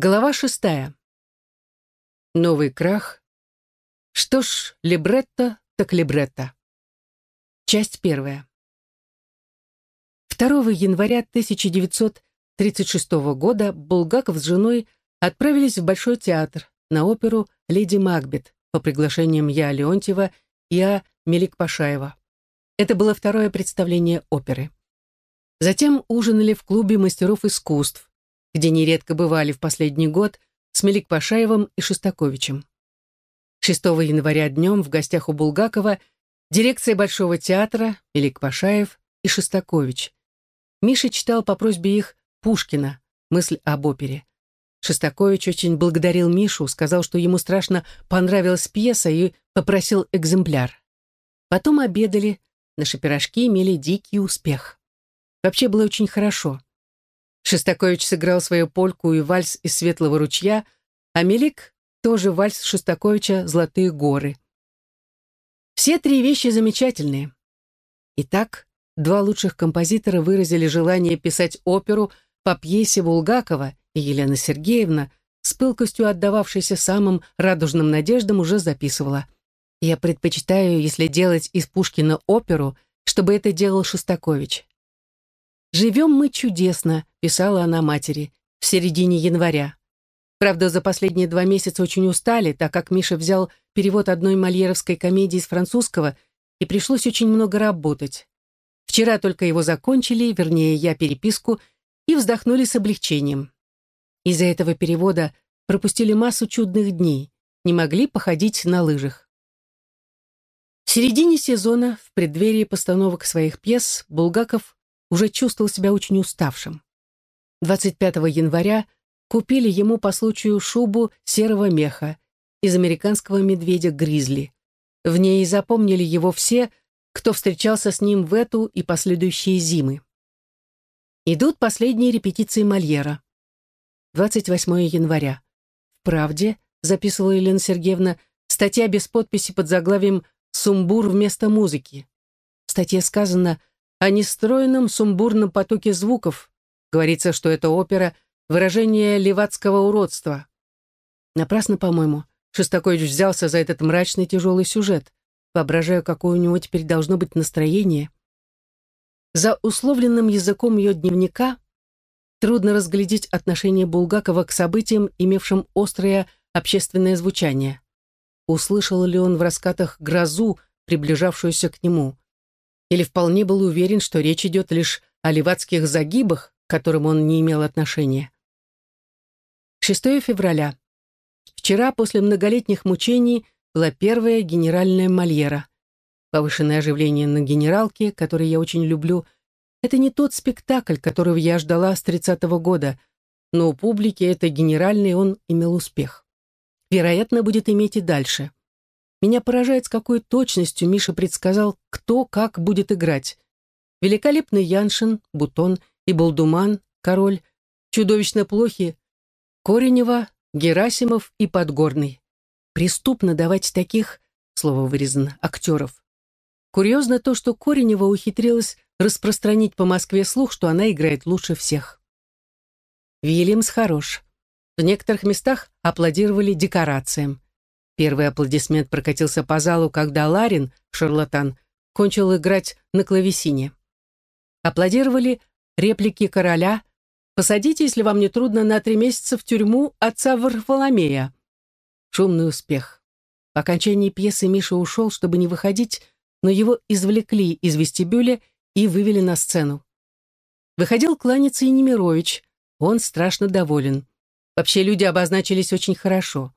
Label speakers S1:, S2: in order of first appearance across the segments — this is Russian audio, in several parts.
S1: Глава шестая. Новый крах. Что ж, либретто так либретто. Часть первая. 2 января 1936 года Булгаков с женой отправились в Большой театр на оперу «Леди Макбет» по приглашениям Я Леонтьева и А. Мелик-Пашаева. Это было второе представление оперы. Затем ужинали в клубе мастеров искусств, где нередко бывали в последний год с Мелик-Пашаевым и Шостаковичем. 6 января днем в гостях у Булгакова дирекция Большого театра, Мелик-Пашаев и Шостакович. Миша читал по просьбе их Пушкина «Мысль об опере». Шостакович очень благодарил Мишу, сказал, что ему страшно понравилась пьеса и попросил экземпляр. Потом обедали, наши пирожки имели дикий успех. Вообще было очень хорошо. Шостакович сыграл свою польку и вальс из «Светлого ручья», а Мелик тоже вальс Шостаковича «Золотые горы». Все три вещи замечательные. Итак, два лучших композитора выразили желание писать оперу по пьесе Булгакова, и Елена Сергеевна, с пылкостью отдававшейся самым радужным надеждам, уже записывала. «Я предпочитаю, если делать из Пушкина оперу, чтобы это делал Шостакович. «Живем мы чудесно», — писала она матери, в середине января. Правда, за последние два месяца очень устали, так как Миша взял перевод одной мольеровской комедии с французского, и пришлось очень много работать. Вчера только его закончили, вернее, я переписку, и вздохнули с облегчением. Из-за этого перевода пропустили массу чудных дней, не могли походить на лыжах. В середине сезона, в преддверии постановок своих пьес, Булгаков уже чувствовал себя очень уставшим. 25 января купили ему по случаю шубу серого меха из американского медведя Гризли. В ней запомнили его все, кто встречался с ним в эту и последующие зимы. Идут последние репетиции Мольера. 28 января. В «Правде», записывала Елена Сергеевна, статья без подписи под заглавием «Сумбур вместо музыки». В статье сказано о нестроенном сумбурном потоке звуков. Говорится, что это опера — выражение левацкого уродства. Напрасно, по-моему, Шостакович взялся за этот мрачный тяжелый сюжет. Воображаю, какое у него теперь должно быть настроение. За условленным языком ее дневника трудно разглядеть отношение Булгакова к событиям, имевшим острое общественное звучание. Услышал ли он в раскатах грозу, приближавшуюся к нему? Или вполне был уверен, что речь идет лишь о левацких загибах, которым он не имел отношения. 6 февраля. Вчера, после многолетних мучений, была первая генеральная Мольера. Повышенное оживление на генералке, который я очень люблю, это не тот спектакль, которого я ждала с 30-го года, но у публики это генеральный он имел успех. Вероятно, будет иметь и дальше. Меня поражает, с какой точностью Миша предсказал, кто как будет играть. Великолепный Яншин, Бутон и Болдуман, Король, чудовищно плохи, Коренева, Герасимов и Подгорный. Преступно давать таких, слово вырезано, актеров. Курьезно то, что Коренева ухитрилась распространить по Москве слух, что она играет лучше всех. Вильямс хорош. В некоторых местах аплодировали декорациям. Первый аплодисмент прокатился по залу, когда Ларин, шарлатан, кончил играть на клавесине. Аплодировали реплики короля «Посадите, если вам не трудно, на три месяца в тюрьму отца Варфоломея». Шумный успех. По окончании пьесы Миша ушел, чтобы не выходить, но его извлекли из вестибюля и вывели на сцену. Выходил кланяться и Немирович. Он страшно доволен. Вообще люди обозначились очень хорошо.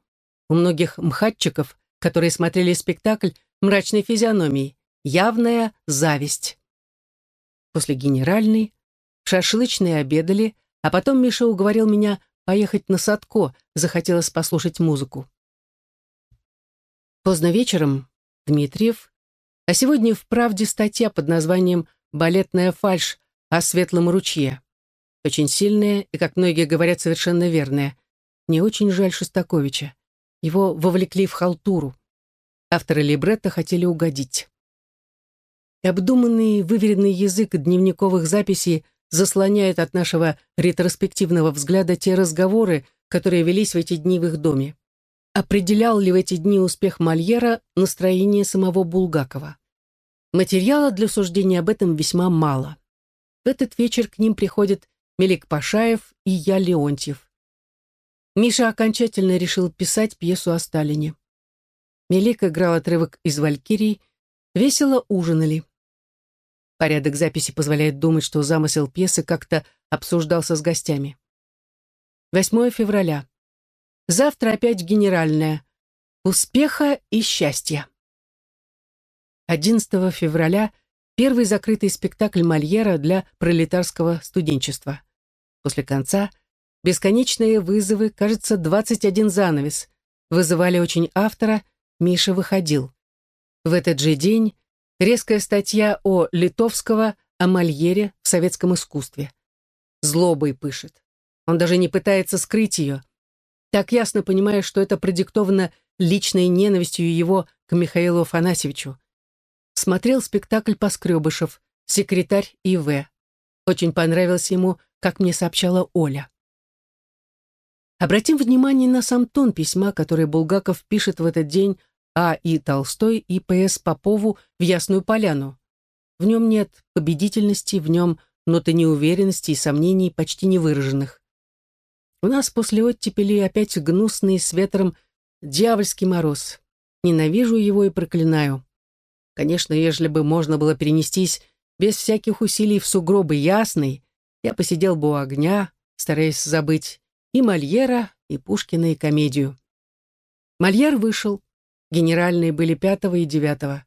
S1: У многих мхатчиков, которые смотрели спектакль, мрачной физиономией, явная зависть. После генеральной в шашлычной обедали, а потом Миша уговорил меня поехать на Садко, захотелось послушать музыку. Поздно вечером Дмитриев, а сегодня в «Правде» статья под названием «Балетная фальшь о светлом ручье». Очень сильная и, как многие говорят, совершенно верная. Мне очень жаль Шостаковича. Его вовлекли в халтуру. Авторы либретто хотели угодить. Обдуманный, выверенный язык дневниковых записей заслоняет от нашего ретроспективного взгляда те разговоры, которые велись в эти дни в их доме. Определял ли в эти дни успех Мольера настроение самого Булгакова? Материала для суждения об этом весьма мало. В этот вечер к ним приходят Мелик Пашаев и я Леонтьев. Миша окончательно решил писать пьесу о Сталине. Мелик играл отрывок из «Валькирий», весело ужинали. Порядок записи позволяет думать, что замысел пьесы как-то обсуждался с гостями. 8 февраля. Завтра опять генеральная. Успеха и счастья. 11 февраля первый закрытый спектакль Мольера для пролетарского студенчества. После конца бесконечные вызовы, кажется, 21 занавес. Вызывали очень автора, Миша выходил. В этот же день резкая статья о Литовского о Мольере в советском искусстве. Злобой пышет. Он даже не пытается скрыть ее. Так ясно понимая, что это продиктовано личной ненавистью его к Михаилу Афанасьевичу. Смотрел спектакль Поскребышев, секретарь И.В. Очень понравилось ему, как мне сообщала Оля. Обратим внимание на сам тон письма, который Булгаков пишет в этот день а. И. Толстой и П.С. Попову в Ясную Поляну. В нем нет победительности, в нем ноты неуверенности и сомнений почти не выраженных. У нас после оттепели опять гнусный с ветром дьявольский мороз. Ненавижу его и проклинаю. Конечно, ежели бы можно было перенестись без всяких усилий в сугробы ясный, я посидел бы у огня, стараясь забыть и Мольера, и Пушкина, и комедию. Мольер вышел, Генеральные были пятого и девятого.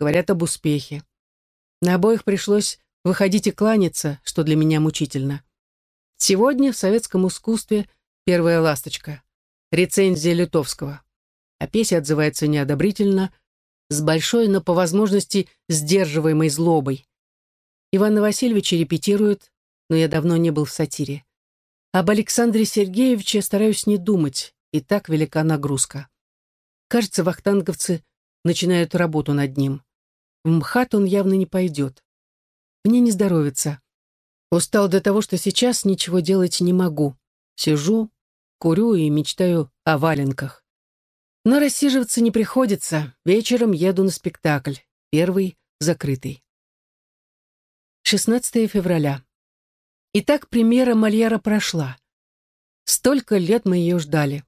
S1: Говорят об успехе. На обоих пришлось выходить и кланяться, что для меня мучительно. Сегодня в советском искусстве первая ласточка. Рецензия Литовского. О пьесе отзывается неодобрительно, с большой, но по возможности сдерживаемой злобой. Ивана Васильевича репетирует, но я давно не был в сатире. Об Александре Сергеевиче стараюсь не думать, и так велика нагрузка. Кажется, вахтанговцы начинают работу над ним. В МХАТ он явно не пойдет. Мне не здоровится. Устал до того, что сейчас ничего делать не могу. Сижу, курю и мечтаю о валенках. Но рассиживаться не приходится. Вечером еду на спектакль. Первый закрытый. 16 февраля. Итак, премьера Мольера прошла. Столько лет мы ее ждали.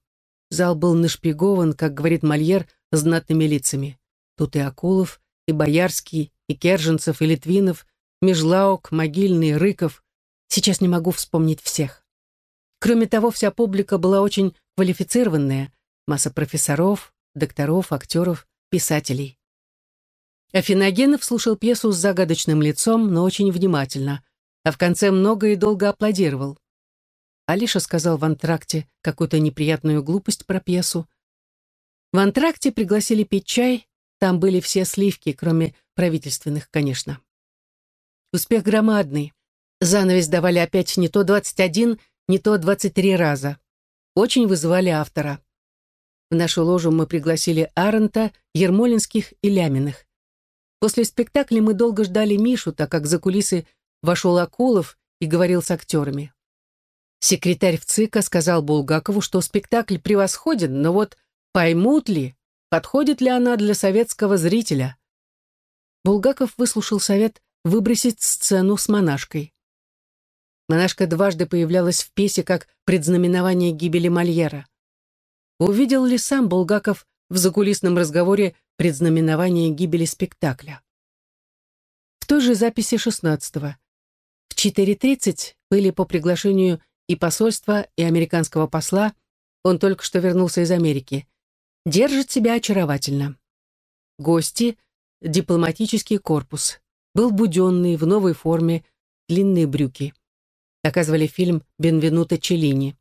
S1: Зал был нашпигован, как говорит Мольер, знатными лицами. Тут и Акулов, и Боярский, и Керженцев, и Литвинов, Межлаук, Могильный, Рыков. Сейчас не могу вспомнить всех. Кроме того, вся публика была очень квалифицированная. Масса профессоров, докторов, актеров, писателей. Афиногенов слушал пьесу с загадочным лицом, но очень внимательно, а в конце много и долго аплодировал. Алиша сказал в антракте какую-то неприятную глупость про пьесу. В антракте пригласили пить чай, там были все сливки, кроме правительственных, конечно. Успех громадный. Занавес давали опять не то 21, не то 23 раза. Очень вызывали автора. В нашу ложу мы пригласили Арента, Ермолинских и Ляминых. После спектакля мы долго ждали Мишу, так как за кулисы вошел Акулов и говорил с актерами. Секретарь ВЦИКа сказал Булгакову, что спектакль превосходен, но вот поймут ли, подходит ли она для советского зрителя. Булгаков выслушал совет выбросить сцену с монашкой. Монашка дважды появлялась в пьесе как предзнаменование гибели Мольера. Увидел ли сам Булгаков в закулисном разговоре предзнаменование гибели спектакля? В той же записи 16-го. В 4.30 были по приглашению и посольства, и американского посла, он только что вернулся из Америки, держит себя очаровательно. Гости — дипломатический корпус. Был буденный, в новой форме, длинные брюки. Показывали фильм «Бенвенуто Челлини».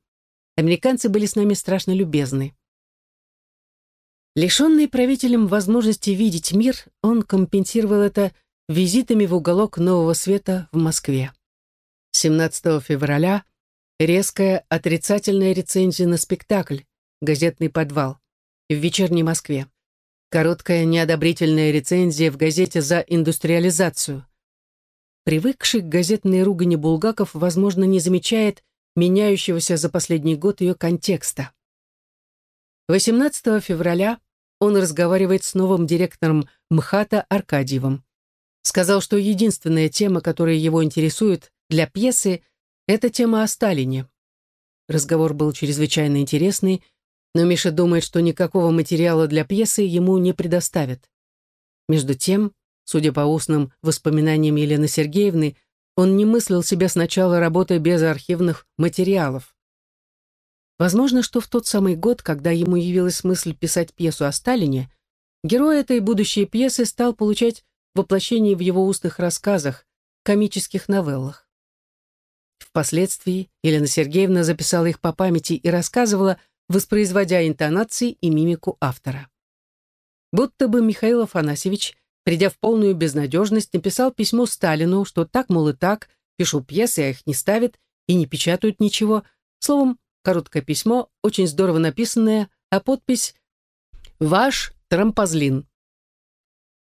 S1: Американцы были с нами страшно любезны. Лишенный правителем возможности видеть мир, он компенсировал это визитами в уголок Нового Света в Москве. 17 февраля Резкая отрицательная рецензия на спектакль «Газетный подвал» в «Вечерней Москве». Короткая неодобрительная рецензия в газете «За индустриализацию». Привыкший к газетной ругани Булгаков, возможно, не замечает меняющегося за последний год ее контекста. 18 февраля он разговаривает с новым директором МХАТа Аркадьевым. Сказал, что единственная тема, которая его интересует для пьесы, это тема о Сталине. Разговор был чрезвычайно интересный, но Миша думает, что никакого материала для пьесы ему не предоставят. Между тем, судя по устным воспоминаниям Елены Сергеевны, он не мыслил себя сначала работой без архивных материалов. Возможно, что в тот самый год, когда ему явилась мысль писать пьесу о Сталине, герой этой будущей пьесы стал получать воплощение в его устных рассказах, комических новеллах. Впоследствии Елена Сергеевна записала их по памяти и рассказывала, воспроизводя интонации и мимику автора. Будто бы Михаил Афанасьевич, придя в полную безнадежность, написал письмо Сталину, что так, мол, и так, пишу пьесы, а их не ставят и не печатают ничего. Словом, короткое письмо, очень здорово написанное, а подпись «Ваш Трампозлин».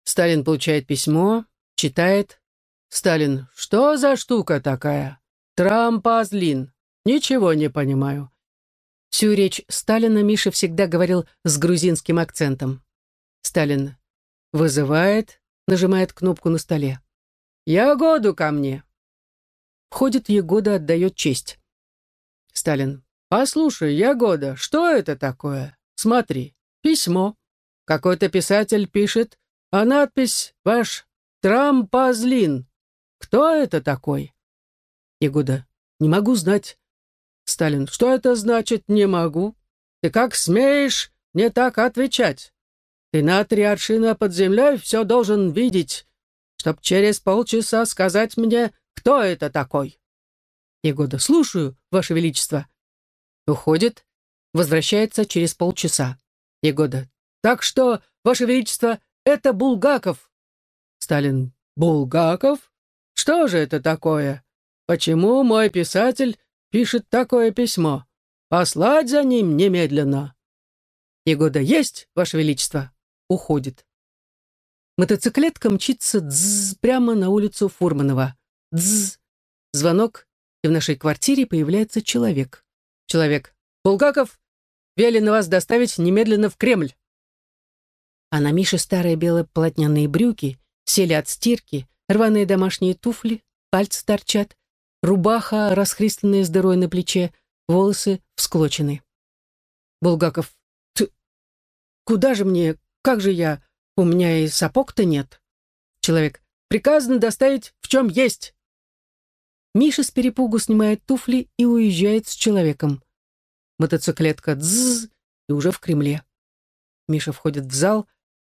S1: Сталин получает письмо, читает. Сталин, что за штука такая? Трампозлин. Ничего не понимаю. Всю речь Сталина Миша всегда говорил с грузинским акцентом. Сталин вызывает, нажимает кнопку на столе. «Ягоду ко мне!» Входит Ягода, отдает честь. Сталин. «Послушай, Ягода, что это такое? Смотри, письмо. Какой-то писатель пишет, а надпись «Ваш Трампозлин». Кто это такой?» Ягода. «Не могу знать». Сталин. «Что это значит «не могу»? Ты как смеешь не так отвечать? Ты на три аршина под землей все должен видеть, чтоб через полчаса сказать мне, кто это такой». Ягода. «Слушаю, Ваше Величество». Уходит, возвращается через полчаса. Ягода. «Так что, Ваше Величество, это Булгаков». Сталин. «Булгаков? Что же это такое? Почему мой писатель пишет такое письмо? Послать за ним немедленно». Егода есть, Ваше Величество. Уходит. Мотоциклетка мчится дзз прямо на улицу Фурманова. Дзз. Звонок, и в нашей квартире появляется человек. Человек. «Булгаков, велено вас доставить немедленно в Кремль». А на Мише старые белые полотняные брюки, сели от стирки, рваные домашние туфли, пальцы торчат, рубаха, расхристанная с дырой на плече, волосы всклочены. Булгаков. Ты... Куда же мне? Как же я? У меня и сапог-то нет. Человек. Приказано доставить в чем есть. Миша с перепугу снимает туфли и уезжает с человеком. Мотоциклетка дзз и уже в Кремле. Миша входит в зал,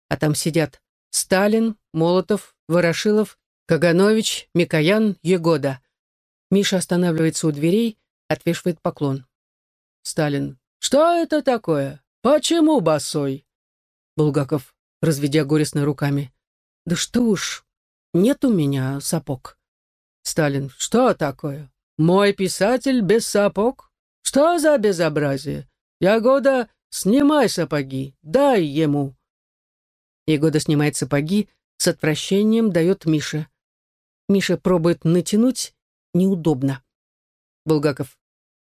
S1: а там сидят Сталин, Молотов, Ворошилов, Каганович, Микоян, Егода. Миша останавливается у дверей, отвешивает поклон. Сталин. «Что это такое? Почему босой?» Булгаков, разведя горестно руками. «Да что уж, нет у меня сапог». Сталин. «Что такое? Мой писатель без сапог? Что за безобразие? Ягода, снимай сапоги, дай ему». Егода снимает сапоги, с отвращением дает Мише. Миша пробует натянуть, неудобно. Булгаков.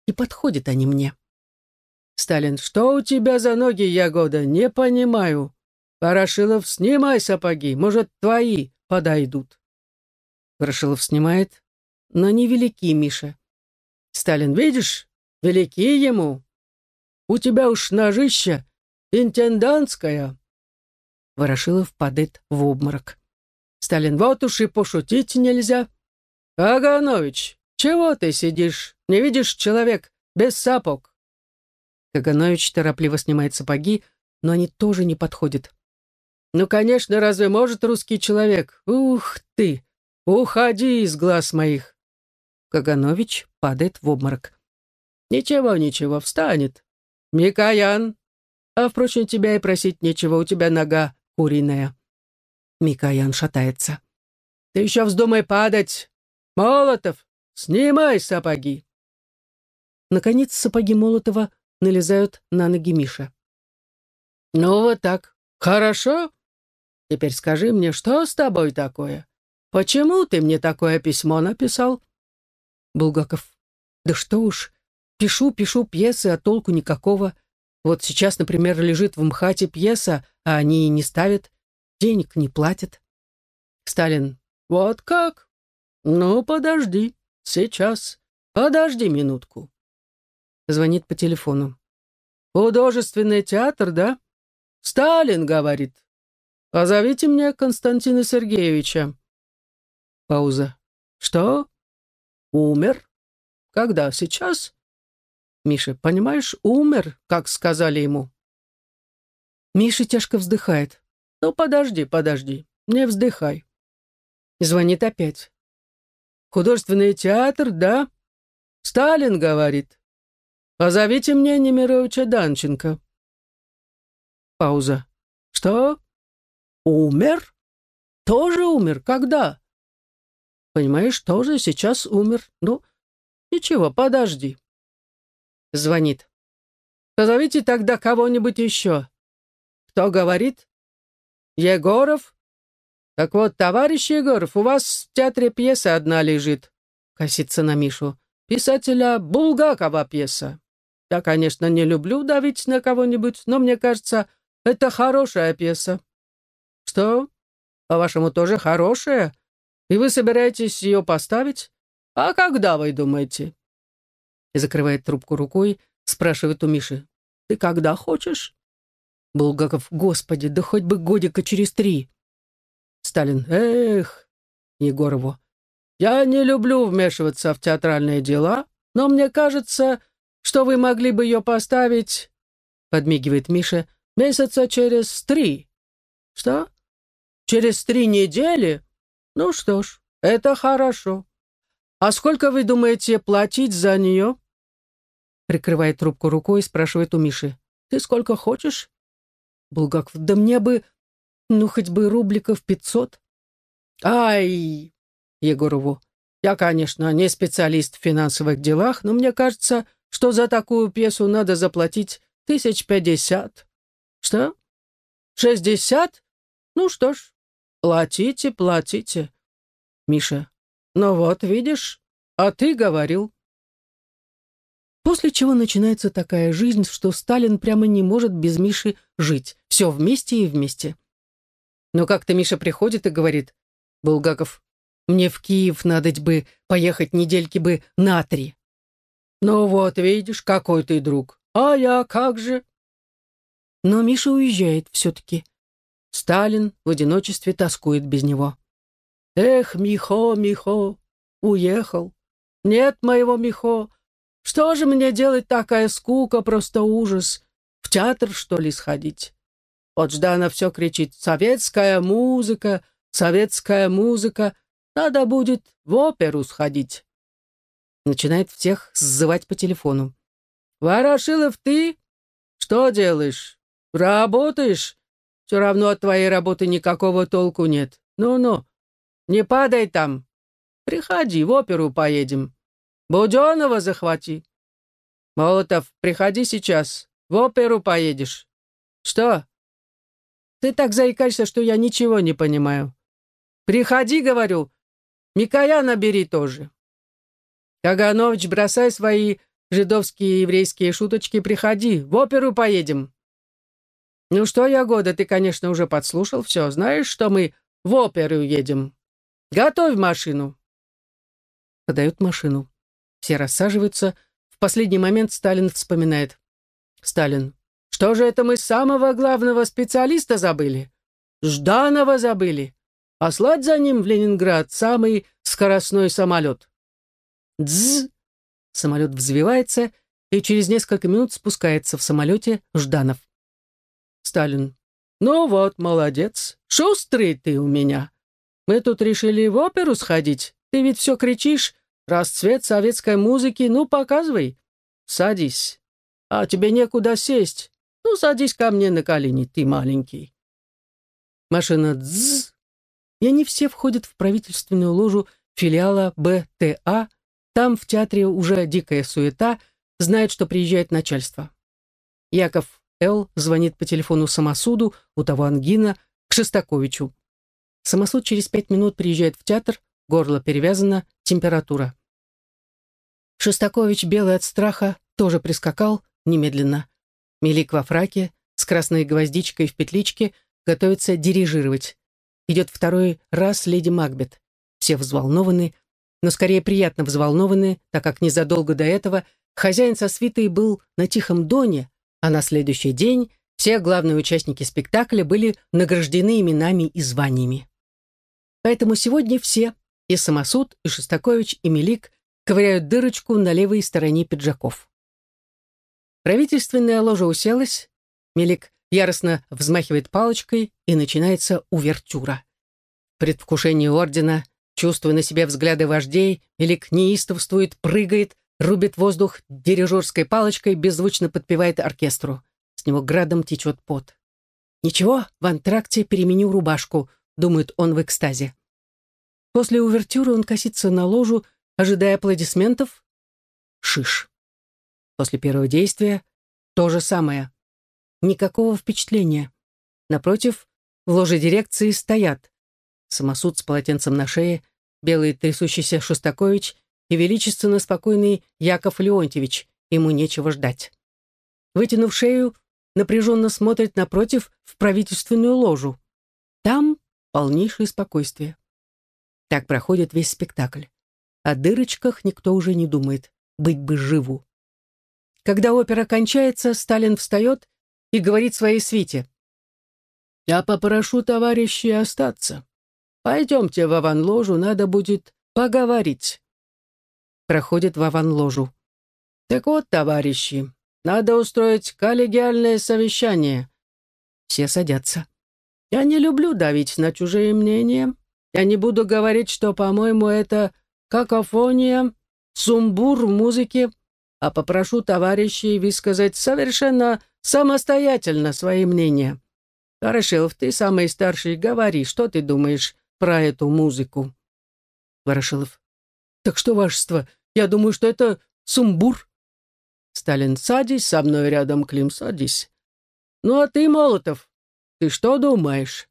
S1: И подходят они мне. Сталин. Что у тебя за ноги, Ягода? Не понимаю. Ворошилов, снимай сапоги, может, твои подойдут. Ворошилов снимает, но не велики, Миша. Сталин, видишь, велики ему. У тебя уж ножища интендантская. Ворошилов падает в обморок. Сталин, вот уж и пошутить нельзя. Каганович, чего ты сидишь? Не видишь человек без сапог? Каганович торопливо снимает сапоги, но они тоже не подходят. Ну, конечно, разве может русский человек? Ух ты! Уходи из глаз моих! Каганович падает в обморок. Ничего, ничего, встанет. Микоян. А, впрочем, тебя и просить нечего, у тебя нога куриная. Микоян шатается. Ты еще вздумай падать. Молотов, снимай сапоги. Наконец сапоги Молотова налезают на ноги Миша. Ну вот так. Хорошо? Теперь скажи мне, что с тобой такое? Почему ты мне такое письмо написал? Булгаков. Да что уж, пишу, пишу пьесы, а толку никакого. Вот сейчас, например, лежит в МХАТе пьеса, а они не ставят, денег не платят. Сталин. Вот как? Ну, подожди, сейчас. Подожди минутку. Звонит по телефону. Художественный театр, да? Сталин говорит. Позовите мне Константина Сергеевича. Пауза. Что? Умер? Когда? Сейчас? Миша, понимаешь, умер, как сказали ему. Миша тяжко вздыхает. Ну, подожди, подожди, не вздыхай. Звонит опять. Художественный театр, да? Сталин говорит. Позовите мне Немировича Данченко. Пауза. Что? Умер? Тоже умер? Когда? Понимаешь, тоже сейчас умер. Ну, ничего, подожди. Звонит. Позовите тогда кого-нибудь еще. Кто говорит? Егоров? Так вот, товарищ Егоров, у вас в театре пьеса одна лежит. Косится на Мишу. Писателя Булгакова пьеса. Я, конечно, не люблю давить на кого-нибудь, но мне кажется, это хорошая пьеса. Что? По-вашему, тоже хорошая? И вы собираетесь ее поставить? А когда вы думаете?» И закрывает трубку рукой, спрашивает у Миши. «Ты когда хочешь?» Булгаков, «Господи, да хоть бы годика через три». Сталин, «Эх, Егорову, я не люблю вмешиваться в театральные дела, но мне кажется, что вы могли бы ее поставить...» Подмигивает Миша. «Месяца через три». «Что? Через три недели?» Ну что ж, это хорошо. А сколько вы думаете платить за нее? Прикрывает трубку рукой и спрашивает у Миши. Ты сколько хочешь? Булгаков, да мне бы, ну, хоть бы рубликов пятьсот. Ай, Егорову, я, конечно, не специалист в финансовых делах, но мне кажется, что за такую пьесу надо заплатить тысяч пятьдесят. Что? Шестьдесят? Ну что ж, Платите, платите. Миша. Ну вот, видишь, а ты говорил. После чего начинается такая жизнь, что Сталин прямо не может без Миши жить. Все вместе и вместе. Но как-то Миша приходит и говорит, Булгаков, мне в Киев надо бы поехать недельки бы на три. Ну вот, видишь, какой ты друг. А я как же? Но Миша уезжает все-таки. Сталин в одиночестве тоскует без него. «Эх, Михо, Михо, уехал. Нет моего Михо. Что же мне делать такая скука, просто ужас? В театр, что ли, сходить?» Вот Жданов все кричит «Советская музыка, советская музыка, надо будет в оперу сходить». Начинает всех сзывать по телефону. «Ворошилов, ты? Что делаешь? Работаешь? Все равно от твоей работы никакого толку нет. Ну-ну, не падай там. Приходи, в оперу поедем. Буденова захвати. Молотов, приходи сейчас. В оперу поедешь. Что? Ты так заикаешься, что я ничего не понимаю. Приходи, говорю. Микояна бери тоже. Каганович, бросай свои жидовские и еврейские шуточки, приходи. В оперу поедем. «Ну что, Ягода, ты, конечно, уже подслушал все. Знаешь, что мы в оперу едем? Готовь машину!» Подают машину. Все рассаживаются. В последний момент Сталин вспоминает. «Сталин, что же это мы самого главного специалиста забыли? Жданова забыли. Послать за ним в Ленинград самый скоростной самолет». «Дз!» Самолет взвивается, и через несколько минут спускается в самолете Жданов. Сталин. «Ну вот, молодец. Шустрый ты у меня. Мы тут решили в оперу сходить. Ты ведь все кричишь. Расцвет советской музыки. Ну, показывай. Садись. А тебе некуда сесть. Ну, садись ко мне на колени, ты маленький». Машина «Дзз». И они все входят в правительственную ложу филиала БТА. Там в театре уже дикая суета. Знает, что приезжает начальство. Яков Эл звонит по телефону самосуду, у того ангина, к Шестаковичу. Самосуд через пять минут приезжает в театр, горло перевязано, температура. Шестакович, белый от страха, тоже прискакал немедленно. Мелик во фраке, с красной гвоздичкой в петличке, готовится дирижировать. Идет второй раз леди Макбет. Все взволнованы, но скорее приятно взволнованы, так как незадолго до этого хозяин со свитой был на Тихом Доне, а на следующий день все главные участники спектакля были награждены именами и званиями. Поэтому сегодня все, и Самосуд, и Шостакович, и Мелик, ковыряют дырочку на левой стороне пиджаков. Правительственная ложа уселась, Мелик яростно взмахивает палочкой, и начинается увертюра. В предвкушении ордена, чувствуя на себе взгляды вождей, Мелик неистовствует, прыгает, рубит воздух дирижерской палочкой, беззвучно подпевает оркестру. С него градом течет пот. «Ничего, в антракте переменю рубашку», — думает он в экстазе. После увертюры он косится на ложу, ожидая аплодисментов. Шиш. После первого действия то же самое. Никакого впечатления. Напротив, в ложе дирекции стоят самосуд с полотенцем на шее, белый трясущийся Шостакович и величественно спокойный Яков Леонтьевич. Ему нечего ждать. Вытянув шею, напряженно смотрит напротив в правительственную ложу. Там полнейшее спокойствие. Так проходит весь спектакль. О дырочках никто уже не думает. Быть бы живу. Когда опера кончается, Сталин встает и говорит своей свите. «Я попрошу товарищей остаться. Пойдемте в аван-ложу, надо будет поговорить». Проходит в аван-ложу. «Так вот, товарищи, надо устроить коллегиальное совещание». Все садятся. «Я не люблю давить на чужие мнения. Я не буду говорить, что, по-моему, это какофония, сумбур в музыке, а попрошу товарищей высказать совершенно самостоятельно свои мнения. Ворошилов, ты самый старший, говори, что ты думаешь про эту музыку? Ворошилов. Так что, вашество, я думаю, что это сумбур. Сталин, садись со мной рядом, Клим, садись. Ну, а ты, Молотов, ты что думаешь?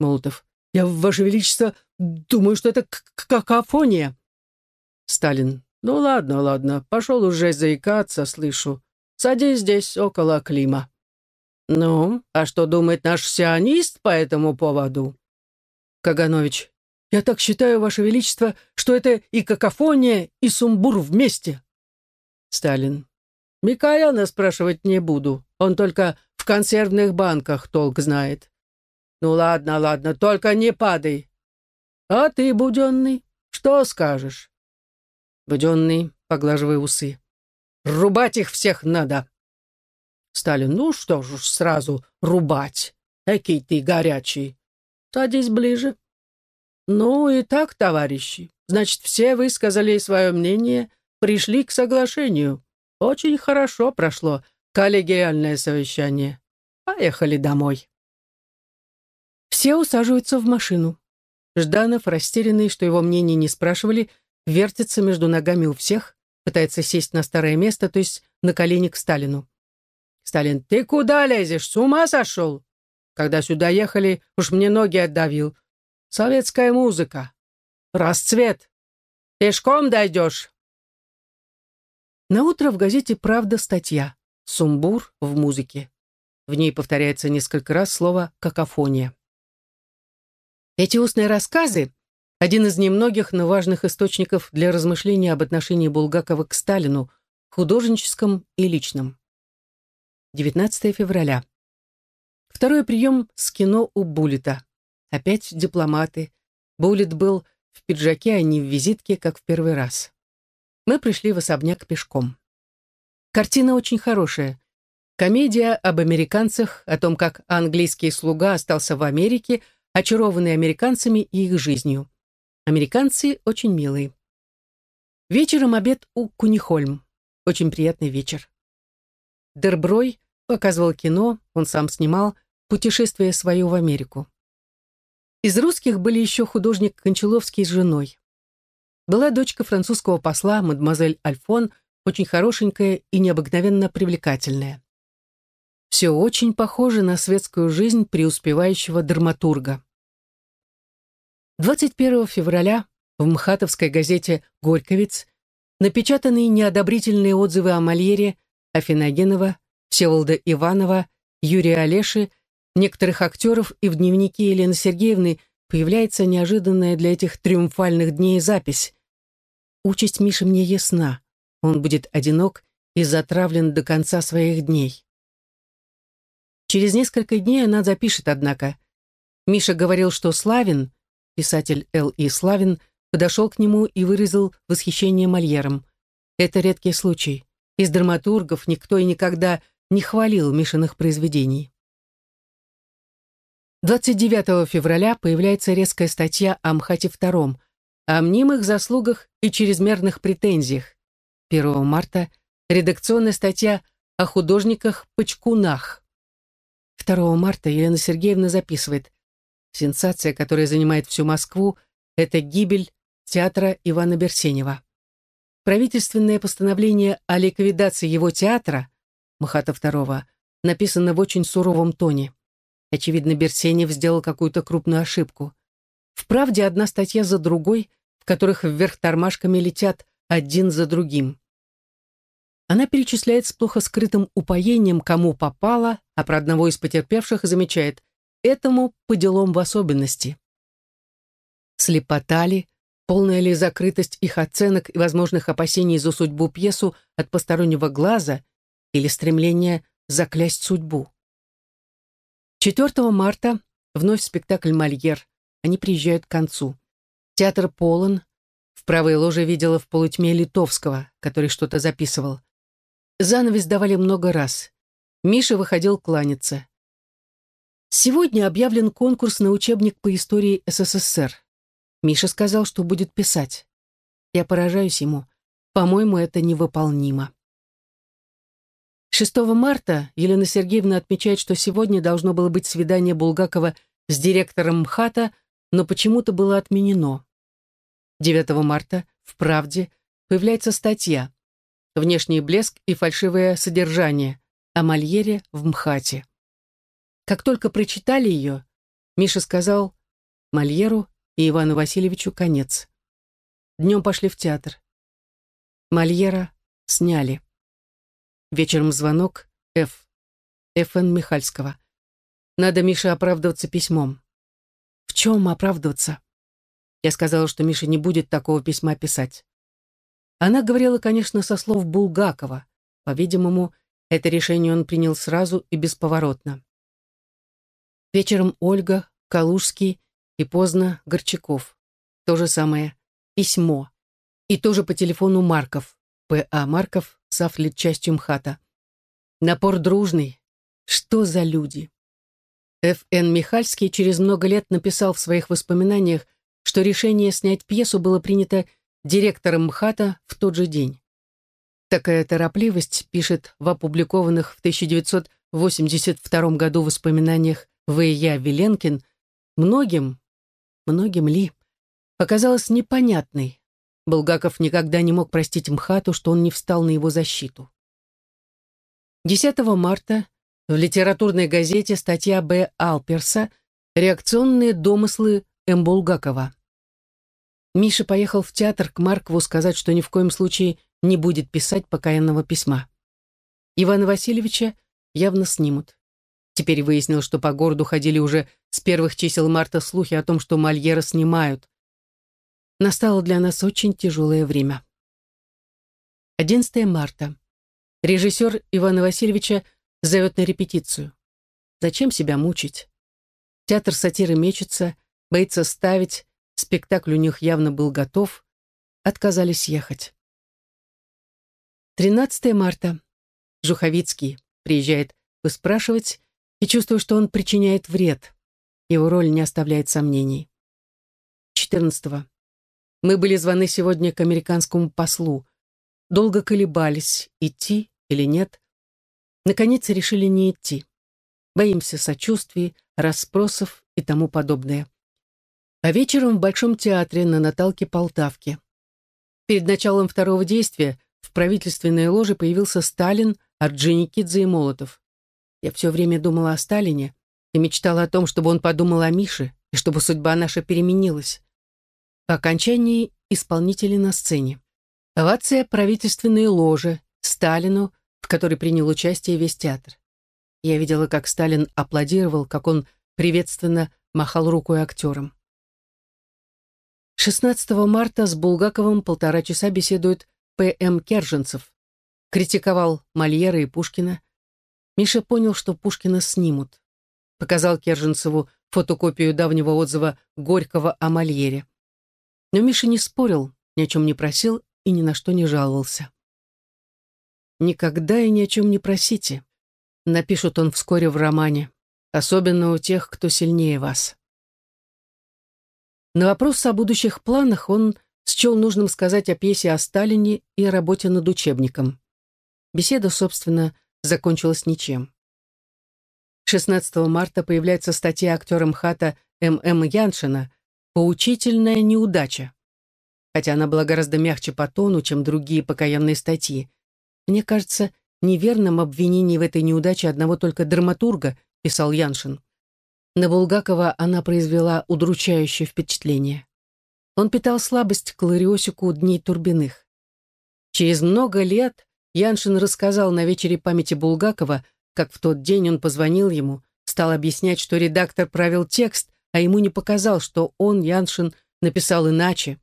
S1: Молотов. Я, Ваше Величество, думаю, что это какофония. Сталин. Ну ладно, ладно, пошел уже заикаться, слышу. Садись здесь, около Клима. Ну, а что думает наш сионист по этому поводу? Каганович. Я так считаю, Ваше Величество, что это и какофония, и сумбур вместе. Сталин. Микояна спрашивать не буду. Он только в консервных банках толк знает. Ну ладно, ладно, только не падай. А ты, Буденный, что скажешь? Буденный, поглаживая усы. Рубать их всех надо. Сталин, ну что ж сразу рубать. Экий ты горячий. Садись ближе. Ну и так, товарищи. Значит, все высказали свое мнение, пришли к соглашению. Очень хорошо прошло коллегиальное совещание. Поехали домой. Все усаживаются в машину. Жданов, растерянный, что его мнение не спрашивали, вертится между ногами у всех, пытается сесть на старое место, то есть на колени к Сталину. «Сталин, ты куда лезешь? С ума сошел? Когда сюда ехали, уж мне ноги отдавил. Советская музыка. Расцвет. Пешком дойдешь». На утро в газете «Правда» статья «Сумбур в музыке». В ней повторяется несколько раз слово «какофония». Эти устные рассказы – один из немногих, но важных источников для размышления об отношении Булгакова к Сталину, художническом и личном. 19 февраля. Второй прием с кино у Буллета. Опять дипломаты. Буллет был в пиджаке, а не в визитке, как в первый раз. Мы пришли в особняк пешком. Картина очень хорошая. Комедия об американцах, о том, как английский слуга остался в Америке – очарованные американцами и их жизнью. Американцы очень милые. Вечером обед у Кунихольм. Очень приятный вечер. Дерброй показывал кино, он сам снимал «Путешествие свое в Америку». Из русских были еще художник Кончаловский с женой. Была дочка французского посла, мадемуазель Альфон, очень хорошенькая и необыкновенно привлекательная. Все очень похоже на светскую жизнь преуспевающего драматурга. 21 февраля в мхатовской газете «Горьковец» напечатаны неодобрительные отзывы о Мольере, Афиногенова, Всеволода Иванова, Юрия Олеши, некоторых актеров и в дневнике Елены Сергеевны появляется неожиданная для этих триумфальных дней запись. «Участь Миши мне ясна. Он будет одинок и затравлен до конца своих дней». Через несколько дней она запишет, однако. Миша говорил, что Славин, писатель Л. И. Славин, подошел к нему и выразил восхищение Мольером. Это редкий случай. Из драматургов никто и никогда не хвалил Мишиных произведений. 29 февраля появляется резкая статья о МХАТе II, о мнимых заслугах и чрезмерных претензиях. 1 марта редакционная статья о художниках-почкунах. 2 марта Елена Сергеевна записывает «Сенсация, которая занимает всю Москву, это гибель театра Ивана Берсенева. Правительственное постановление о ликвидации его театра, Махата II, написано в очень суровом тоне. Очевидно, Берсенев сделал какую-то крупную ошибку. В «Правде» одна статья за другой, в которых вверх тормашками летят один за другим. Она перечисляет с плохо скрытым упоением, кому попало, а про одного из потерпевших замечает «этому по делам в особенности». Слепота ли, полная ли закрытость их оценок и возможных опасений за судьбу пьесу от постороннего глаза или стремление заклясть судьбу? 4 марта вновь спектакль «Мольер». Они приезжают к концу. Театр полон. В правой ложе видела в полутьме Литовского, который что-то записывал. Занавес давали много раз. Миша выходил кланяться. Сегодня объявлен конкурс на учебник по истории СССР. Миша сказал, что будет писать. Я поражаюсь ему. По-моему, это невыполнимо. 6 марта Елена Сергеевна отмечает, что сегодня должно было быть свидание Булгакова с директором МХАТа, но почему-то было отменено. 9 марта в «Правде» появляется статья «Внешний блеск и фальшивое содержание» о Мольере в МХАТе. Как только прочитали ее, Миша сказал Мольеру и Ивану Васильевичу конец. Днем пошли в театр. Мольера сняли. Вечером звонок Ф. Ф.Н. Михальского. Надо Мише оправдываться письмом. В чем оправдываться? Я сказала, что Миша не будет такого письма писать. Она говорила, конечно, со слов Булгакова. По-видимому, это решение он принял сразу и бесповоротно. Вечером Ольга, Калужский и поздно Горчаков. То же самое. Письмо. И тоже по телефону Марков. П.А. Марков, Сафлит частью МХАТа. Напор дружный. Что за люди? Ф.Н. Михальский через много лет написал в своих воспоминаниях, что решение снять пьесу было принято директором МХАТа в тот же день. Такая торопливость пишет в опубликованных в 1982 году воспоминаниях В.Я. Веленкин многим, многим ли, показалась непонятной, Булгаков никогда не мог простить МХАТу, что он не встал на его защиту. 10 марта в литературной газете статья Б. Алперса «Реакционные домыслы М. Булгакова». Миша поехал в театр к Маркову сказать, что ни в коем случае не будет писать покаянного письма. Ивана Васильевича явно снимут. Теперь выяснил, что по городу ходили уже с первых чисел марта слухи о том, что Мольера снимают. Настало для нас очень тяжелое время. 11 марта. Режиссер Ивана Васильевича зовет на репетицию. Зачем себя мучить? Театр сатиры мечется, боится ставить, спектакль у них явно был готов, отказались ехать. 13 марта. Жуховицкий приезжает выспрашивать и чувствую, что он причиняет вред. Его роль не оставляет сомнений. 14. Мы были званы сегодня к американскому послу. Долго колебались, идти или нет. Наконец решили не идти. Боимся сочувствий, расспросов и тому подобное. А вечером в Большом театре на Наталке Полтавке. Перед началом второго действия в правительственной ложе появился Сталин, Орджоникидзе и Молотов. Я все время думала о Сталине и мечтала о том, чтобы он подумал о Мише и чтобы судьба наша переменилась. По окончании исполнители на сцене. Овация правительственной ложе, Сталину, в которой принял участие весь театр. Я видела, как Сталин аплодировал, как он приветственно махал рукой актерам. 16 марта с Булгаковым полтора часа беседует П.М. Керженцев. Критиковал Мольера и Пушкина. Миша понял, что Пушкина снимут. Показал Керженцеву фотокопию давнего отзыва Горького о Мольере. Но Миша не спорил, ни о чем не просил и ни на что не жаловался. «Никогда и ни о чем не просите», — напишет он вскоре в романе, особенно у тех, кто сильнее вас. На вопрос о будущих планах он счел нужным сказать о пьесе о Сталине и о работе над учебником. Беседа, собственно, закончилась ничем. 16 марта появляется статья актера МХАТа М.М. Яншина «Поучительная неудача». Хотя она была гораздо мягче по тону, чем другие покаянные статьи. Мне кажется, неверным обвинение в этой неудаче одного только драматурга, писал Яншин. На Булгакова она произвела удручающее впечатление. Он питал слабость к Лариосику дней Турбиных. Через много лет Яншин рассказал на вечере памяти Булгакова, как в тот день он позвонил ему, стал объяснять, что редактор правил текст, а ему не показал, что он, Яншин, написал иначе.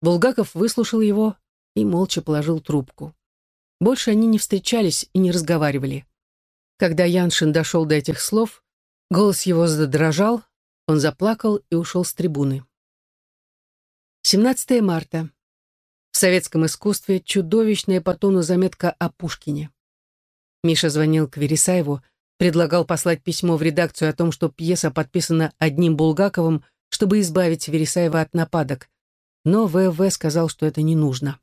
S1: Булгаков выслушал его и молча положил трубку. Больше они не встречались и не разговаривали. Когда Яншин дошел до этих слов, Голос его задрожал, он заплакал и ушел с трибуны. 17 марта. В советском искусстве чудовищная по тону заметка о Пушкине. Миша звонил к Вересаеву, предлагал послать письмо в редакцию о том, что пьеса подписана одним Булгаковым, чтобы избавить Вересаева от нападок. Но ВВ сказал, что это не нужно.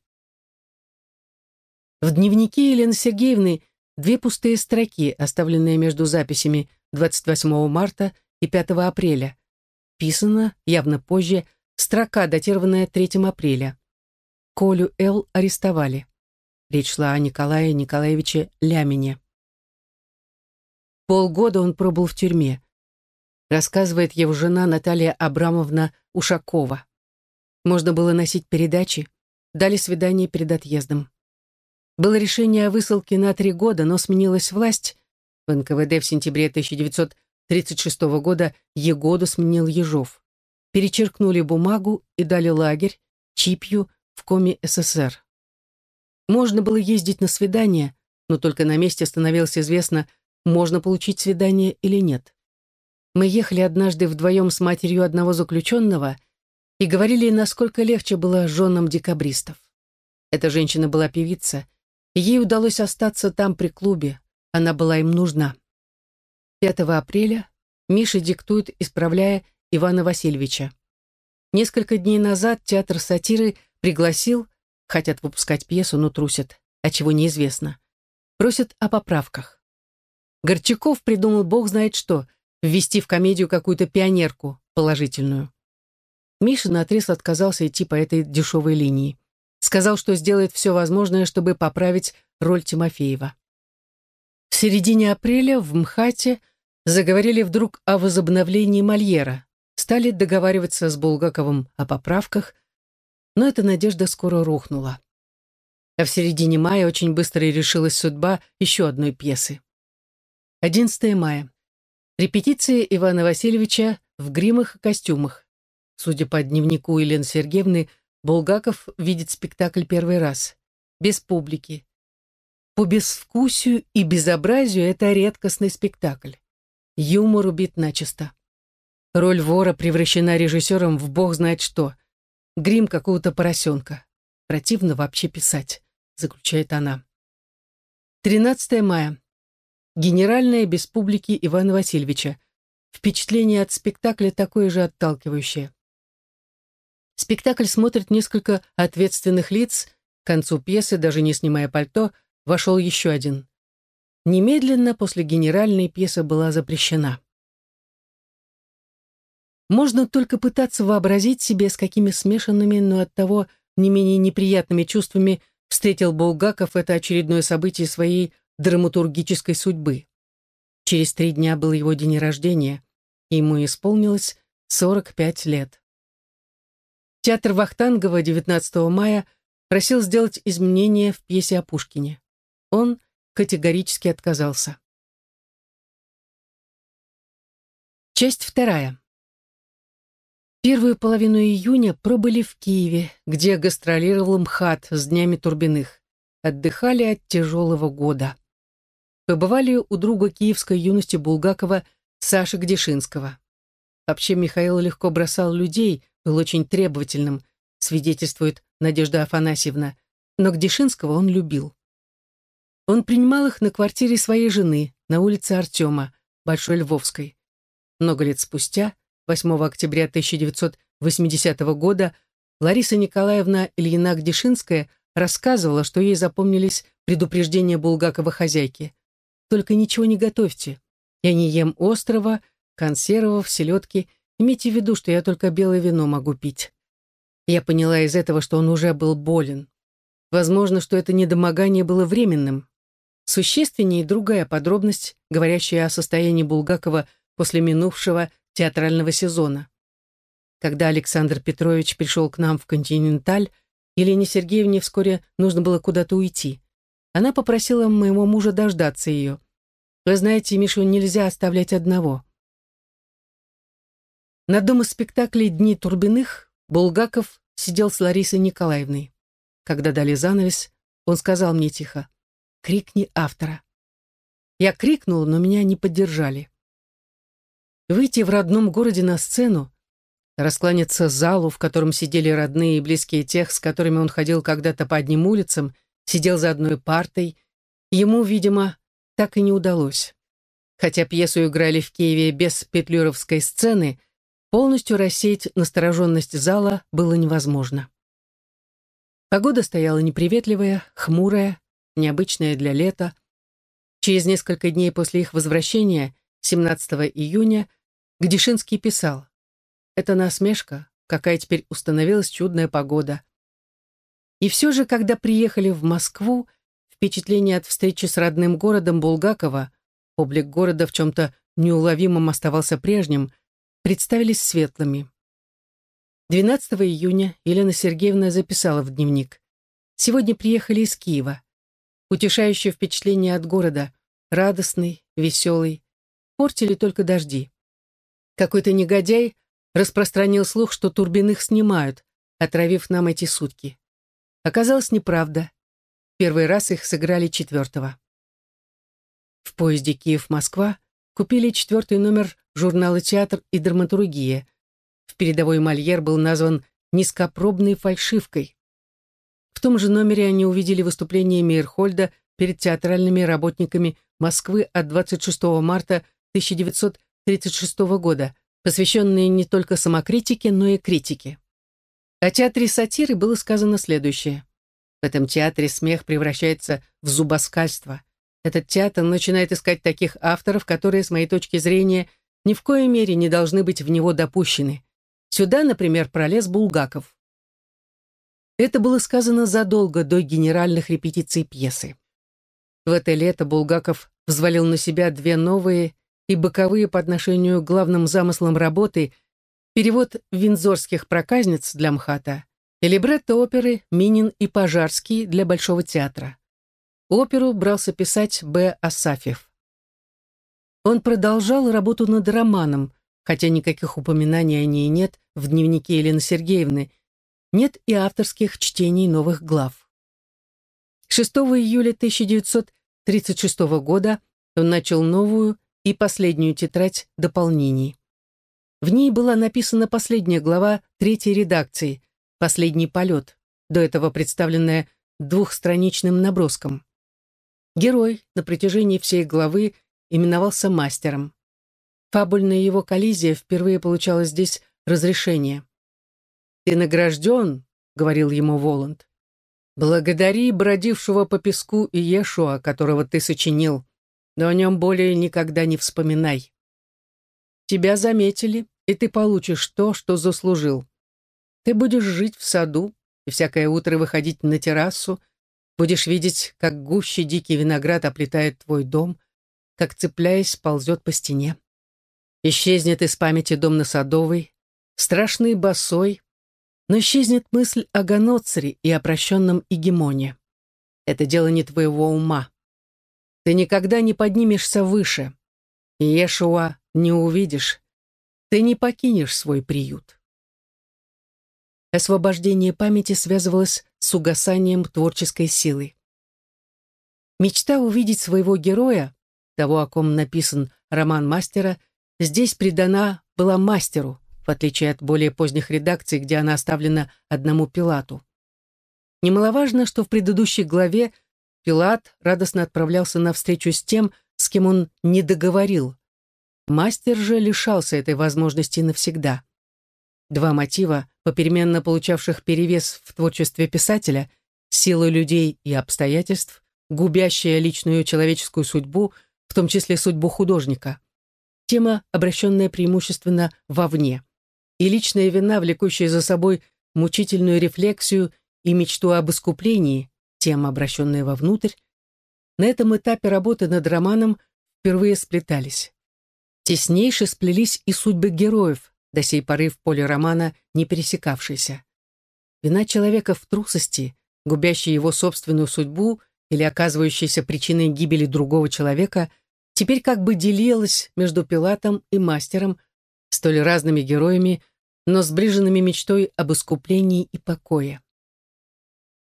S1: В дневнике Елены Сергеевны две пустые строки, оставленные между записями 28 марта и 5 апреля. Писано, явно позже, строка, датированная 3 апреля. Колю Л. арестовали. Речь шла о Николае Николаевиче Лямине. Полгода он пробыл в тюрьме. Рассказывает его жена Наталья Абрамовна Ушакова. Можно было носить передачи, дали свидание перед отъездом. Было решение о высылке на три года, но сменилась власть, в НКВД в сентябре 1936 года Егоду сменил Ежов. Перечеркнули бумагу и дали лагерь, Чипью, в коме СССР. Можно было ездить на свидание, но только на месте становилось известно, можно получить свидание или нет. Мы ехали однажды вдвоем с матерью одного заключенного и говорили, насколько легче было женам декабристов. Эта женщина была певица, и ей удалось остаться там при клубе, она была им нужна. 5 апреля Миша диктует, исправляя Ивана Васильевича. Несколько дней назад театр сатиры пригласил, хотят выпускать пьесу, но трусят, а чего неизвестно. Просят о поправках. Горчаков придумал бог знает что, ввести в комедию какую-то пионерку положительную. Миша наотрез отказался идти по этой дешевой линии. Сказал, что сделает все возможное, чтобы поправить роль Тимофеева. В середине апреля в МХАТе заговорили вдруг о возобновлении Мольера, стали договариваться с Булгаковым о поправках, но эта надежда скоро рухнула. А в середине мая очень быстро решилась судьба еще одной пьесы. 11 мая. Репетиция Ивана Васильевича в гримах и костюмах. Судя по дневнику Елены Сергеевны, Булгаков видит спектакль первый раз. Без публики, по безвкусию и безобразию это редкостный спектакль. Юмор убит начисто. Роль вора превращена режиссером в бог знает что. Грим какого-то поросенка. Противно вообще писать, заключает она. 13 мая. Генеральная без публики Ивана Васильевича. Впечатление от спектакля такое же отталкивающее. Спектакль смотрит несколько ответственных лиц, к концу пьесы, даже не снимая пальто, вошел еще один. Немедленно после генеральной пьеса была запрещена. Можно только пытаться вообразить себе, с какими смешанными, но оттого не менее неприятными чувствами встретил Булгаков это очередное событие своей драматургической судьбы. Через три дня был его день рождения, и ему исполнилось 45 лет. Театр Вахтангова 19 мая просил сделать изменения в пьесе о Пушкине. Он категорически отказался. Часть вторая. Первую половину июня пробыли в Киеве, где гастролировал МХАТ с Днями Турбиных. Отдыхали от тяжелого года. Побывали у друга киевской юности Булгакова Саши Гдешинского. Вообще Михаил легко бросал людей, был очень требовательным, свидетельствует Надежда Афанасьевна, но Гдешинского он любил. Он принимал их на квартире своей жены на улице Артема, Большой Львовской. Много лет спустя, 8 октября 1980 года, Лариса Николаевна Ильина Гдешинская рассказывала, что ей запомнились предупреждения Булгакова хозяйки. «Только ничего не готовьте. Я не ем острова, консервов, селедки. Имейте в виду, что я только белое вино могу пить». Я поняла из этого, что он уже был болен. Возможно, что это недомогание было временным. Существеннее другая подробность, говорящая о состоянии Булгакова после минувшего театрального сезона. Когда Александр Петрович пришел к нам в «Континенталь», Елене Сергеевне вскоре нужно было куда-то уйти. Она попросила моего мужа дождаться ее. Вы знаете, Мишу нельзя оставлять одного. На дома спектаклей «Дни Турбиных» Булгаков сидел с Ларисой Николаевной. Когда дали занавес, он сказал мне тихо, «Крикни автора». Я крикнул, но меня не поддержали. Выйти в родном городе на сцену, раскланяться залу, в котором сидели родные и близкие тех, с которыми он ходил когда-то по одним улицам, сидел за одной партой, ему, видимо, так и не удалось. Хотя пьесу играли в Киеве без петлюровской сцены, Полностью рассеять настороженность зала было невозможно. Погода стояла неприветливая, хмурая, необычная для лета. Через несколько дней после их возвращения, 17 июня, Гдешинский писал «Это насмешка, какая теперь установилась чудная погода». И все же, когда приехали в Москву, впечатление от встречи с родным городом Булгакова, облик города в чем-то неуловимом оставался прежним, представились светлыми. 12 июня Елена Сергеевна записала в дневник. «Сегодня приехали из Киева. Утешающее впечатление от города. Радостный, веселый. Портили только дожди. Какой-то негодяй распространил слух, что Турбиных снимают, отравив нам эти сутки. Оказалось, неправда. Первый раз их сыграли четвертого. В поезде Киев-Москва купили четвертый номер журнала «Театр и драматургия». В передовой Мольер был назван «низкопробной фальшивкой». В том же номере они увидели выступление Мейерхольда перед театральными работниками Москвы от 26 марта 1936 года, посвященные не только самокритике, но и критике. О театре сатиры было сказано следующее. В этом театре смех превращается в зубоскальство. Этот театр начинает искать таких авторов, которые, с моей точки зрения, ни в коей мере не должны быть в него допущены. Сюда, например, пролез Булгаков. Это было сказано задолго до генеральных репетиций пьесы. В это лето Булгаков взвалил на себя две новые и боковые по отношению к главным замыслам работы перевод винзорских проказниц для МХАТа и либретто оперы «Минин и Пожарский» для Большого театра. Оперу брался писать Б. Асафьев. Он продолжал работу над романом, хотя никаких упоминаний о ней нет в дневнике Елены Сергеевны, нет и авторских чтений новых глав. 6 июля 1936 года он начал новую и последнюю тетрадь дополнений. В ней была написана последняя глава третьей редакции «Последний полет», до этого представленная двухстраничным наброском. Герой на протяжении всей главы именовался мастером. Фабульная его коллизия впервые получала здесь разрешение. «Ты награжден», — говорил ему Воланд. «Благодари бродившего по песку Иешуа, которого ты сочинил, но о нем более никогда не вспоминай. Тебя заметили, и ты получишь то, что заслужил. Ты будешь жить в саду и всякое утро выходить на террасу, будешь видеть, как гуще дикий виноград оплетает твой дом, как, цепляясь, ползет по стене. Исчезнет из памяти дом на Садовой, страшный босой, Но исчезнет мысль о Ганоцере и о прощенном Игемоне. Это дело не твоего ума. Ты никогда не поднимешься выше. И Ешуа не увидишь. Ты не покинешь свой приют. Освобождение памяти связывалось с угасанием творческой силы. Мечта увидеть своего героя, того, о ком написан роман мастера, здесь придана была мастеру, в отличие от более поздних редакций, где она оставлена одному Пилату. Немаловажно, что в предыдущей главе Пилат радостно отправлялся на встречу с тем, с кем он не договорил. Мастер же лишался этой возможности навсегда. Два мотива, попеременно получавших перевес в творчестве писателя, сила людей и обстоятельств, губящая личную человеческую судьбу, в том числе судьбу художника. Тема, обращенная преимущественно вовне. И личная вина, влекущая за собой мучительную рефлексию и мечту об искуплении, тема, обращенная вовнутрь, на этом этапе работы над романом впервые сплетались. Теснейше сплелись и судьбы героев, до сей поры в поле романа не пересекавшиеся. Вина человека в трусости, губящей его собственную судьбу или оказывающейся причиной гибели другого человека, теперь как бы делилась между Пилатом и мастером, столь разными героями, но сближенными мечтой об искуплении и покое.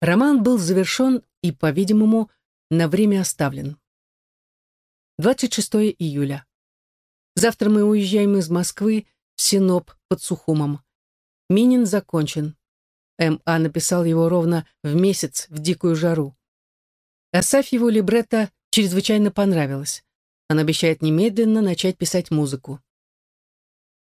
S1: Роман был завершен и, по-видимому, на время оставлен. 26 июля. Завтра мы уезжаем из Москвы в Синоп под Сухумом. Минин закончен. М.А. написал его ровно в месяц в дикую жару. Асафьеву либретто чрезвычайно понравилось. Он обещает немедленно начать писать музыку.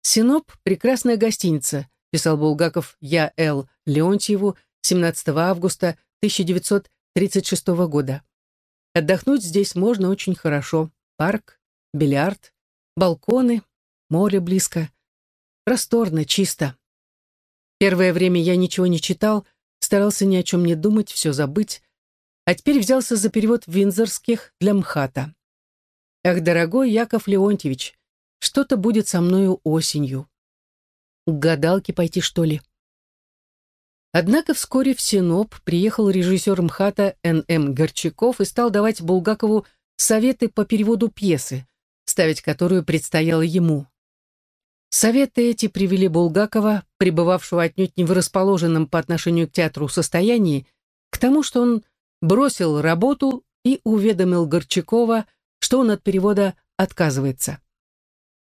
S1: «Синоп — прекрасная гостиница», — писал Булгаков Я. Л. Леонтьеву 17 августа 1936 года. Отдохнуть здесь можно очень хорошо. Парк, бильярд, балконы, море близко. Просторно, чисто. Первое время я ничего не читал, старался ни о чем не думать, все забыть, а теперь взялся за перевод винзорских для МХАТа. Ах, дорогой Яков Леонтьевич, что-то будет со мною осенью. К гадалке пойти, что ли? Однако вскоре в Синоп приехал режиссер МХАТа Н.М. Горчаков и стал давать Булгакову советы по переводу пьесы, ставить которую предстояло ему. Советы эти привели Булгакова, пребывавшего отнюдь не в расположенном по отношению к театру состоянии, к тому, что он бросил работу и уведомил Горчакова, что он от перевода отказывается.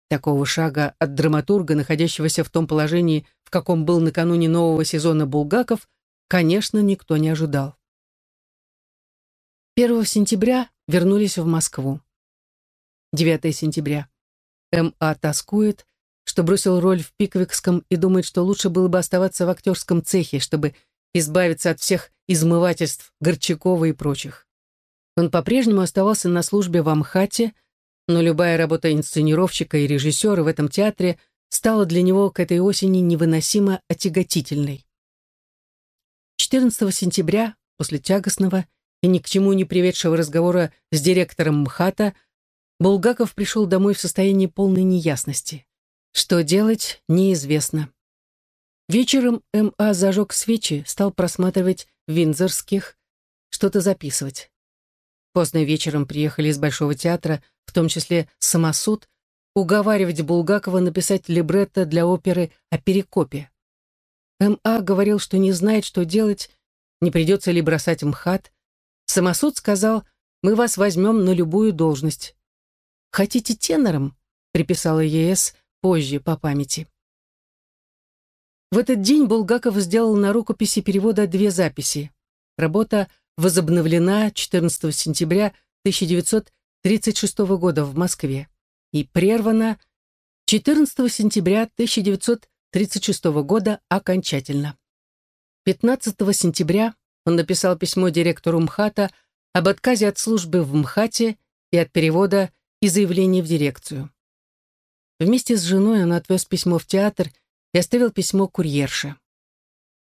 S1: Такого шага от драматурга, находящегося в том положении, в каком был накануне нового сезона Булгаков, конечно, никто не ожидал. 1 сентября вернулись в Москву. 9 сентября. М.А. тоскует, что бросил роль в Пиквикском и думает, что лучше было бы оставаться в актерском цехе, чтобы избавиться от всех измывательств Горчакова и прочих. Он по-прежнему оставался на службе в Амхате, но любая работа инсценировщика и режиссера в этом театре стала для него к этой осени невыносимо отяготительной. 14 сентября, после тягостного и ни к чему не приведшего разговора с директором МХАТа, Булгаков пришел домой в состоянии полной неясности. Что делать, неизвестно. Вечером М.А. зажег свечи, стал просматривать Винзорских, что-то записывать. Поздно вечером приехали из Большого театра, в том числе самосуд, уговаривать Булгакова написать либретто для оперы о Перекопе. М.А. говорил, что не знает, что делать, не придется ли бросать МХАТ. Самосуд сказал, мы вас возьмем на любую должность. «Хотите тенором?» — приписала ЕС позже по памяти. В этот день Булгаков сделал на рукописи перевода две записи. Работа возобновлена 14 сентября 1936 года в Москве и прервана 14 сентября 1936 года окончательно. 15 сентября он написал письмо директору МХАТа об отказе от службы в МХАТе и от перевода и заявление в дирекцию. Вместе с женой он отвез письмо в театр и оставил письмо курьерше.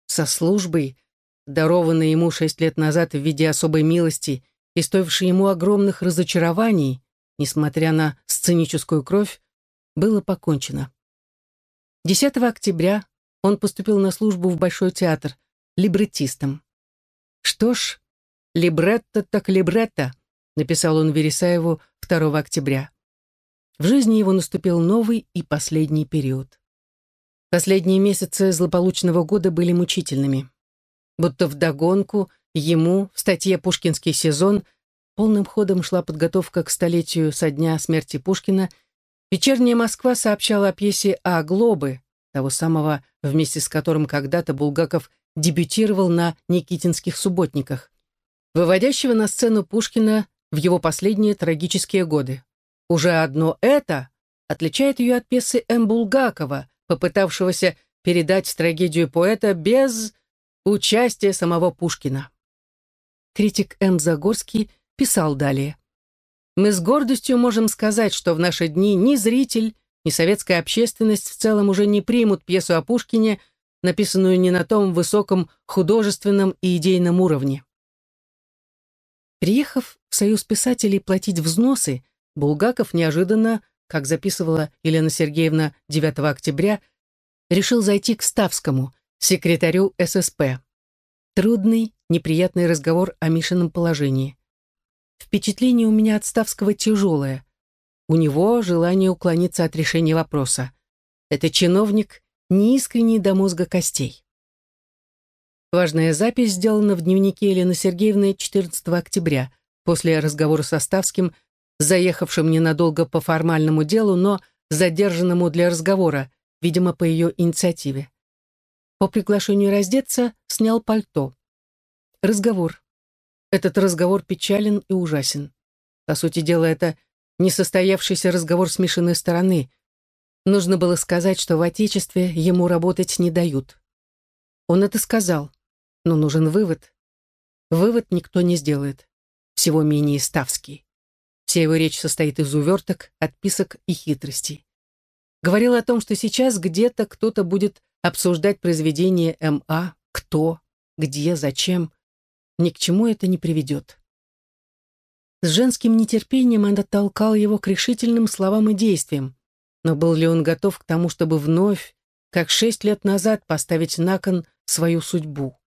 S1: Со службой дарованной ему шесть лет назад в виде особой милости и стоившей ему огромных разочарований, несмотря на сценическую кровь, было покончено. 10 октября он поступил на службу в Большой театр, либреттистом. Что ж, либретто так либретто, написал он Вересаеву 2 октября. В жизни его наступил новый и последний период. Последние месяцы злополучного года были мучительными. Будто вдогонку ему в статье «Пушкинский сезон» полным ходом шла подготовка к столетию со дня смерти Пушкина, вечерняя Москва сообщала о пьесе «А глобы», того самого, вместе с которым когда-то Булгаков дебютировал на Никитинских субботниках, выводящего на сцену Пушкина в его последние трагические годы. Уже одно это отличает ее от пьесы М. Булгакова, попытавшегося передать трагедию поэта без участия самого Пушкина. Критик М. Загорский писал далее. «Мы с гордостью можем сказать, что в наши дни ни зритель, ни советская общественность в целом уже не примут пьесу о Пушкине, написанную не на том высоком художественном и идейном уровне. Приехав в Союз писателей платить взносы, Булгаков неожиданно, как записывала Елена Сергеевна 9 октября, решил зайти к Ставскому, секретарю ССП. Трудный, неприятный разговор о Мишином положении. Впечатление у меня от Ставского тяжелое. У него желание уклониться от решения вопроса. Это чиновник, неискренний до мозга костей. Важная запись сделана в дневнике Елены Сергеевны 14 октября, после разговора со Ставским, заехавшим ненадолго по формальному делу, но задержанному для разговора, видимо, по ее инициативе. По приглашению раздеться снял пальто. Разговор. Этот разговор печален и ужасен. По сути дела, это несостоявшийся разговор с Мишиной стороны. Нужно было сказать, что в Отечестве ему работать не дают. Он это сказал, но нужен вывод. Вывод никто не сделает. Всего менее Ставский. Вся его речь состоит из уверток, отписок и хитростей. Говорил о том, что сейчас где-то кто-то будет обсуждать произведение М.А., кто, где, зачем. Ни к чему это не приведет. С женским нетерпением она толкал его к решительным словам и действиям. Но был ли он готов к тому, чтобы вновь, как шесть лет назад, поставить на кон свою судьбу?